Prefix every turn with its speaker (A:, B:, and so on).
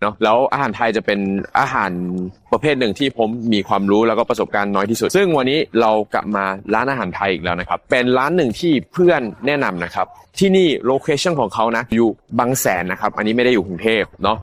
A: เนาะแล้วอาหารไทยจะเป็นอาหารประเภทหนึ่งที่ผมมีความรู้แล้วก็ประสบการณ์น้อยที่สุด ซึ่งวันนี้เรากลับมาร้านอาหารไทยอีกแล้วนะครับ เป็นร้านหนึ่งที่เพื่อนแนะนำนะครับ ที่นี่โลเคชั่นของเขานะอยู่บางแสนนะครับ อันนี้ไม่ได้อยู่กรุงเทพเนาะ